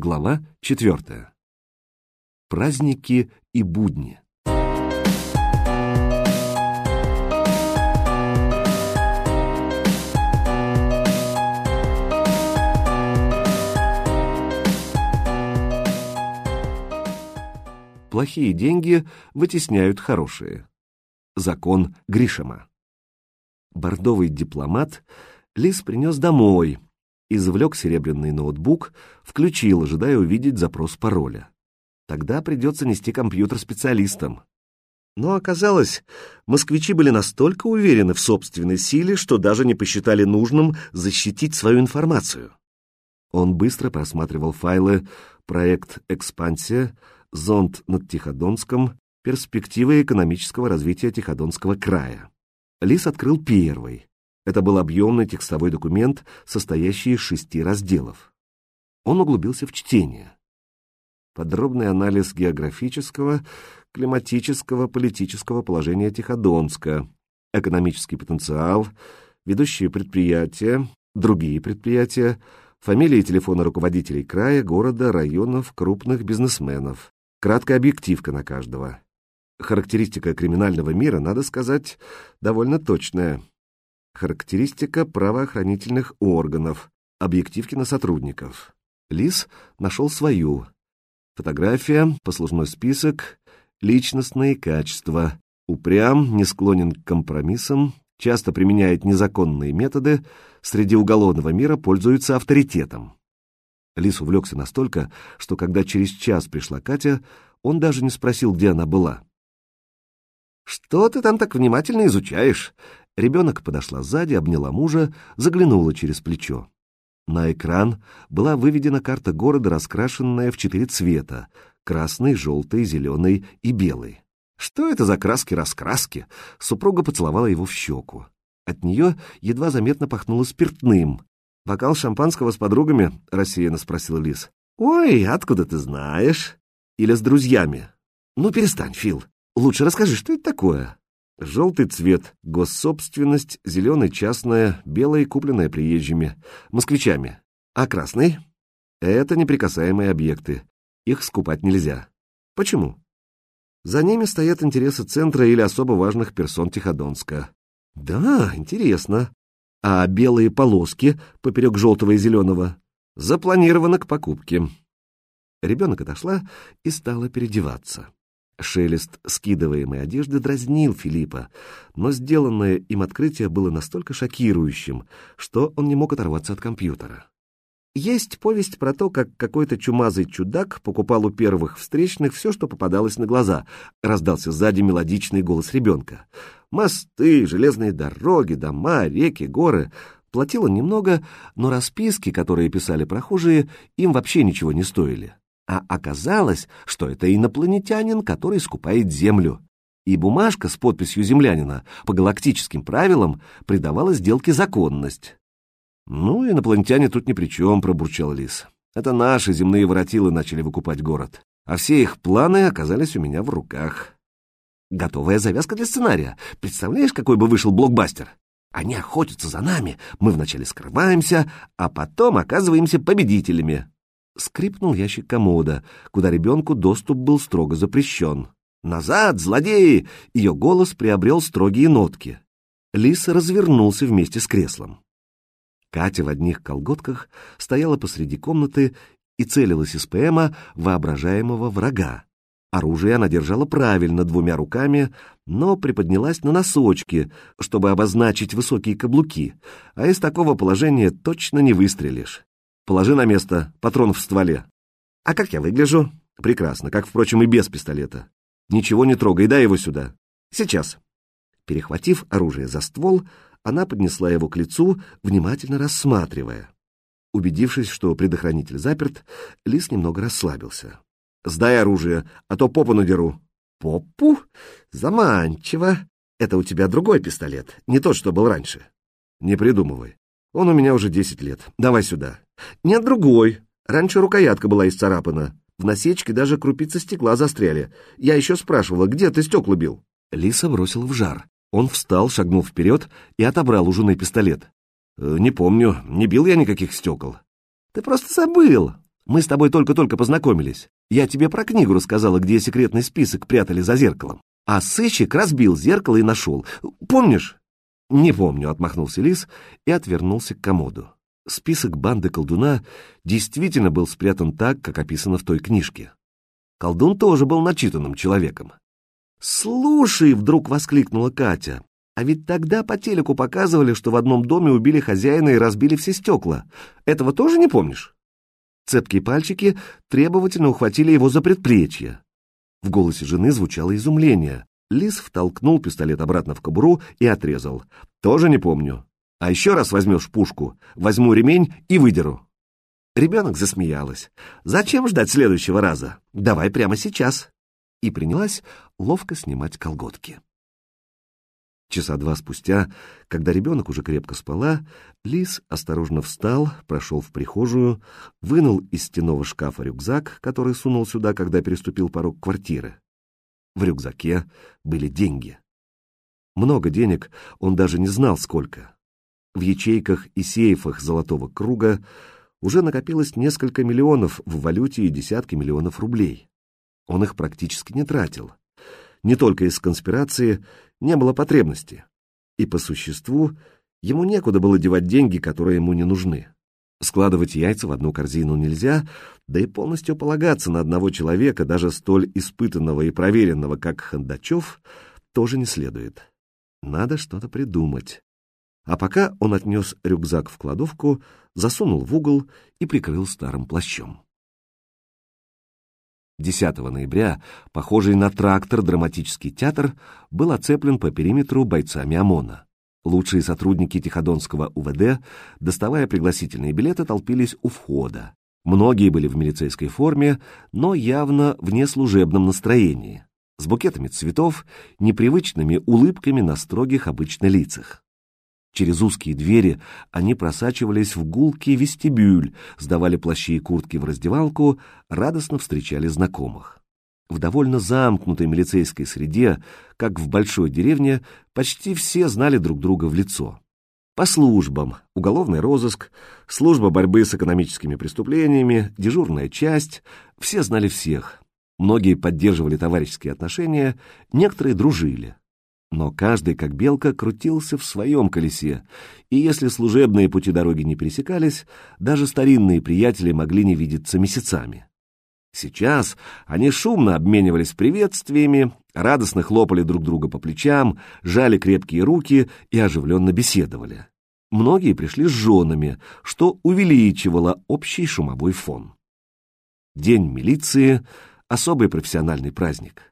Глава четвертая. Праздники и будни. Плохие деньги вытесняют хорошие. Закон Гришема. Бордовый дипломат Лис принес домой, извлек серебряный ноутбук, включил, ожидая увидеть запрос пароля. Тогда придется нести компьютер специалистам. Но оказалось, москвичи были настолько уверены в собственной силе, что даже не посчитали нужным защитить свою информацию. Он быстро просматривал файлы «Проект «Экспансия», «Зонд над Тиходонском», «Перспективы экономического развития Тиходонского края». Лис открыл первый. Это был объемный текстовой документ, состоящий из шести разделов. Он углубился в чтение. Подробный анализ географического, климатического, политического положения Тиходонска, экономический потенциал, ведущие предприятия, другие предприятия, фамилии и телефоны руководителей края, города, районов, крупных бизнесменов. Краткая объективка на каждого. Характеристика криминального мира, надо сказать, довольно точная. Характеристика правоохранительных органов. Объективки на сотрудников. Лис нашел свою. Фотография, послужной список, личностные качества. Упрям, не склонен к компромиссам, часто применяет незаконные методы, среди уголовного мира пользуется авторитетом. Лис увлекся настолько, что когда через час пришла Катя, он даже не спросил, где она была. «Что ты там так внимательно изучаешь?» Ребенок подошла сзади, обняла мужа, заглянула через плечо. На экран была выведена карта города, раскрашенная в четыре цвета — красный, желтый, зеленый и белый. Что это за краски-раскраски? Супруга поцеловала его в щеку. От нее едва заметно пахнуло спиртным. «Бокал шампанского с подругами?» — рассеянно спросил Лис. «Ой, откуда ты знаешь?» «Или с друзьями?» «Ну, перестань, Фил. Лучше расскажи, что это такое?» Желтый цвет, госсобственность, зеленый частная, белый купленная приезжими, москвичами. А красный? Это неприкасаемые объекты. Их скупать нельзя. Почему? За ними стоят интересы центра или особо важных персон Тиходонска. Да, интересно. А белые полоски поперек желтого и зеленого запланированы к покупке. Ребенок отошла и стала переодеваться. Шелест скидываемой одежды дразнил Филиппа, но сделанное им открытие было настолько шокирующим, что он не мог оторваться от компьютера. Есть повесть про то, как какой-то чумазый чудак покупал у первых встречных все, что попадалось на глаза. Раздался сзади мелодичный голос ребенка. Мосты, железные дороги, дома, реки, горы. Платил он немного, но расписки, которые писали прохожие, им вообще ничего не стоили. А оказалось, что это инопланетянин, который скупает Землю. И бумажка с подписью землянина по галактическим правилам придавала сделке законность. «Ну, инопланетяне тут ни при чем», — пробурчал Лис. «Это наши земные воротилы начали выкупать город, а все их планы оказались у меня в руках». «Готовая завязка для сценария. Представляешь, какой бы вышел блокбастер? Они охотятся за нами, мы вначале скрываемся, а потом оказываемся победителями скрипнул ящик комода, куда ребенку доступ был строго запрещен. «Назад, злодеи!» Ее голос приобрел строгие нотки. Лис развернулся вместе с креслом. Катя в одних колготках стояла посреди комнаты и целилась из ПМа воображаемого врага. Оружие она держала правильно двумя руками, но приподнялась на носочки, чтобы обозначить высокие каблуки, а из такого положения точно не выстрелишь. Положи на место, патрон в стволе. А как я выгляжу? Прекрасно, как, впрочем, и без пистолета. Ничего не трогай, дай его сюда. Сейчас. Перехватив оружие за ствол, она поднесла его к лицу, внимательно рассматривая. Убедившись, что предохранитель заперт, Лис немного расслабился. «Сдай оружие, а то попу надеру». «Попу? Заманчиво. Это у тебя другой пистолет, не тот, что был раньше». «Не придумывай. Он у меня уже десять лет. Давай сюда». «Нет, другой. Раньше рукоятка была исцарапана. В насечке даже крупицы стекла застряли. Я еще спрашивала, где ты стекла бил?» Лиса бросил в жар. Он встал, шагнул вперед и отобрал у жены пистолет. «Э, «Не помню. Не бил я никаких стекол». «Ты просто забыл. Мы с тобой только-только познакомились. Я тебе про книгу рассказала, где секретный список прятали за зеркалом. А сыщик разбил зеркало и нашел. Помнишь?» «Не помню», — отмахнулся Лис и отвернулся к комоду. Список банды колдуна действительно был спрятан так, как описано в той книжке. Колдун тоже был начитанным человеком. «Слушай!» — вдруг воскликнула Катя. «А ведь тогда по телеку показывали, что в одном доме убили хозяина и разбили все стекла. Этого тоже не помнишь?» Цепкие пальчики требовательно ухватили его за предплечье. В голосе жены звучало изумление. Лис втолкнул пистолет обратно в кобуру и отрезал. «Тоже не помню. А еще раз возьмешь пушку, возьму ремень и выдеру». Ребенок засмеялась. «Зачем ждать следующего раза? Давай прямо сейчас!» И принялась ловко снимать колготки. Часа два спустя, когда ребенок уже крепко спала, Лис осторожно встал, прошел в прихожую, вынул из стеного шкафа рюкзак, который сунул сюда, когда переступил порог квартиры. В рюкзаке были деньги. Много денег, он даже не знал сколько. В ячейках и сейфах золотого круга уже накопилось несколько миллионов в валюте и десятки миллионов рублей. Он их практически не тратил. Не только из конспирации не было потребности. И по существу ему некуда было девать деньги, которые ему не нужны. Складывать яйца в одну корзину нельзя, да и полностью полагаться на одного человека, даже столь испытанного и проверенного, как Хандачев, тоже не следует. Надо что-то придумать. А пока он отнес рюкзак в кладовку, засунул в угол и прикрыл старым плащом. 10 ноября, похожий на трактор драматический театр, был оцеплен по периметру бойцами ОМОНа. Лучшие сотрудники Тиходонского УВД, доставая пригласительные билеты, толпились у входа. Многие были в милицейской форме, но явно в неслужебном настроении, с букетами цветов, непривычными улыбками на строгих обычно лицах. Через узкие двери они просачивались в гулкий вестибюль, сдавали плащи и куртки в раздевалку, радостно встречали знакомых. В довольно замкнутой милицейской среде, как в большой деревне, почти все знали друг друга в лицо. По службам – уголовный розыск, служба борьбы с экономическими преступлениями, дежурная часть – все знали всех. Многие поддерживали товарищеские отношения, некоторые дружили. Но каждый, как белка, крутился в своем колесе, и если служебные пути дороги не пересекались, даже старинные приятели могли не видеться месяцами. Сейчас они шумно обменивались приветствиями, радостно хлопали друг друга по плечам, жали крепкие руки и оживленно беседовали. Многие пришли с женами, что увеличивало общий шумовой фон. День милиции — особый профессиональный праздник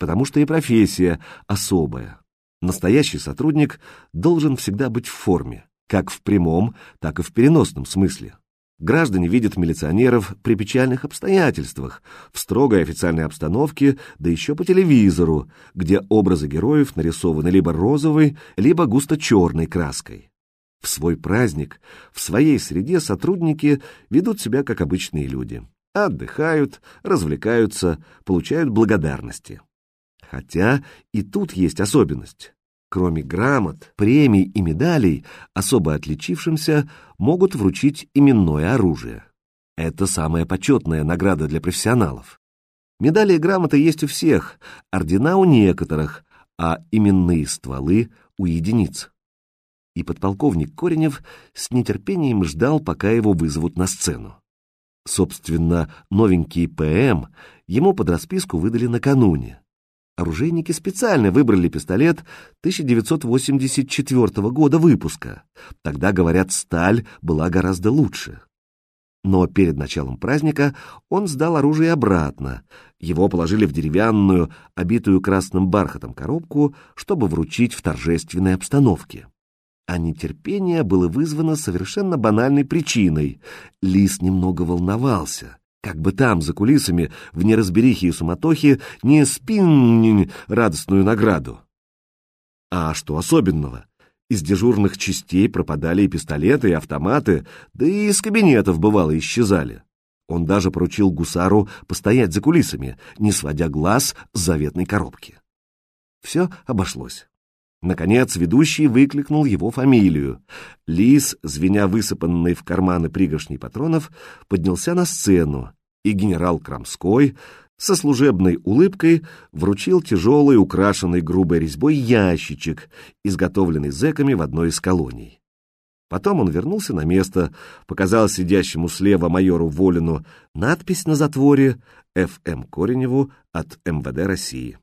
потому что и профессия особая. Настоящий сотрудник должен всегда быть в форме, как в прямом, так и в переносном смысле. Граждане видят милиционеров при печальных обстоятельствах, в строгой официальной обстановке, да еще по телевизору, где образы героев нарисованы либо розовой, либо густо-черной краской. В свой праздник, в своей среде сотрудники ведут себя как обычные люди. Отдыхают, развлекаются, получают благодарности. Хотя и тут есть особенность. Кроме грамот, премий и медалей, особо отличившимся могут вручить именное оружие. Это самая почетная награда для профессионалов. Медали и грамоты есть у всех, ордена у некоторых, а именные стволы у единиц. И подполковник Коренев с нетерпением ждал, пока его вызовут на сцену. Собственно, новенький ПМ ему под расписку выдали накануне. Оружейники специально выбрали пистолет 1984 года выпуска. Тогда, говорят, сталь была гораздо лучше. Но перед началом праздника он сдал оружие обратно. Его положили в деревянную, обитую красным бархатом коробку, чтобы вручить в торжественной обстановке. А нетерпение было вызвано совершенно банальной причиной. Лис немного волновался. Как бы там, за кулисами, в неразберихе и суматохе, не спин радостную награду. А что особенного? Из дежурных частей пропадали и пистолеты, и автоматы, да и из кабинетов, бывало, исчезали. Он даже поручил гусару постоять за кулисами, не сводя глаз с заветной коробки. Все обошлось. Наконец ведущий выкликнул его фамилию. Лис, звеня высыпанный в карманы пригоршней патронов, поднялся на сцену, и генерал Крамской со служебной улыбкой вручил тяжелый, украшенный грубой резьбой ящичек, изготовленный зэками в одной из колоний. Потом он вернулся на место, показал сидящему слева майору Волину надпись на затворе «Ф.М. Кореневу от МВД России».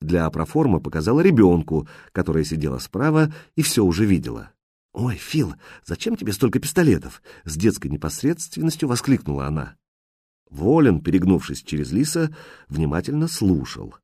Для проформы показала ребенку, которая сидела справа и все уже видела. «Ой, Фил, зачем тебе столько пистолетов?» — с детской непосредственностью воскликнула она. Волин, перегнувшись через лиса, внимательно слушал.